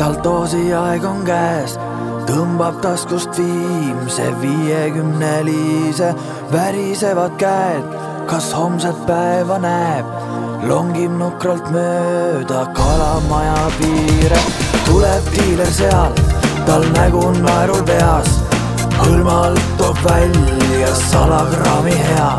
tal doosiaeg on käes, tõmbab taskust viimse viiekümnelise, värisevad käed, kas homset päeva näeb, longib nukralt mööda kalamaja piire, tuleb diiler sealt, tal nägu naerul peas, hõlmalt toob välja salakraami hea,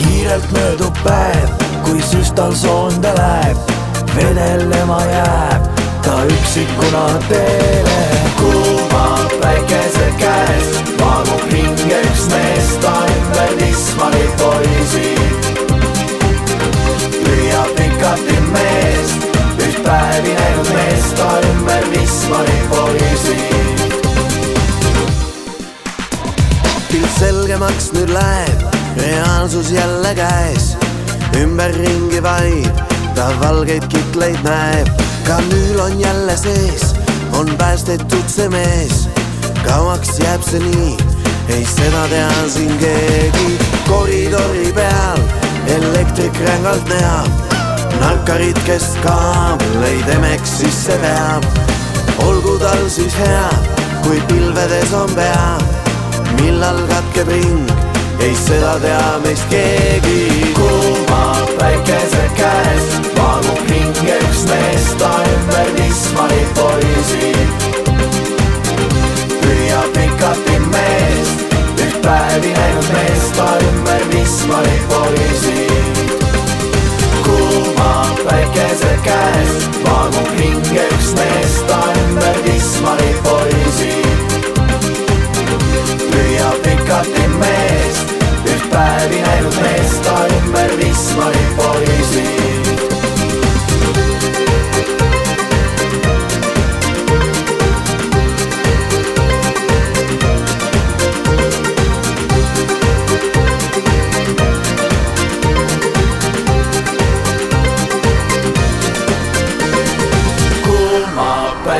kiirelt möödub päev kui süstal soonde läheb, vedelema jääb ta üksikuna teele. kuuma päikese käes maagub hinge üks mees, ta ümber Wismari poisi. püüab pikati mees, üht päevi näinud mees, ta ümber Wismari poisi. pilt selgemaks nüüd läheb, reaalsus jälle käes ümberringi vaid ta valgeid kitleid näeb, kanüül on jälle sees, on päästetud see mees. kauaks jääb see nii, ei seda tea siin keegi. koridori peal elektrik rängalt näha, narkarid, kes kaableid emeks sisse veab. olgu tal siis hea, kui pilvedes on pea, millal katkeb ring ei seda tea meist keegi. kuuma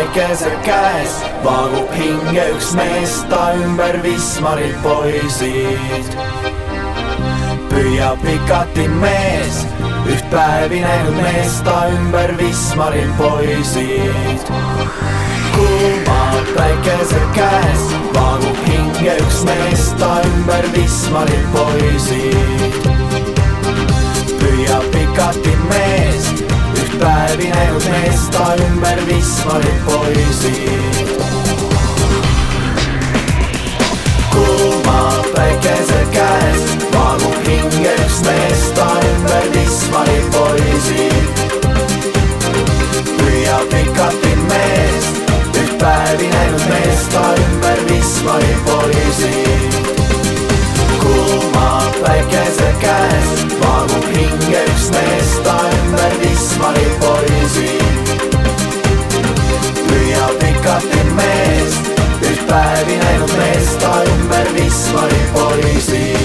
päikese käes vaagub hinge üks mees, ta ümber Wismari poisid püüab pikati mees, üht päevi näinud mees, ta ümber Wismari poisid. kuumad päikese käes vaagub hinge üks mees, ta ümber Wismari poisid. Mees, ta ümber Wismari poisid. kuuma päikese käes vaagub hinge üks mees, ta ümber Wismari poisid. püüab pikati mees, üht päevi näinud mees, ta ümber Wismari poisid. kuuma päikese käes vaagub päevi näinud mees, ta ümber Wismari poisid.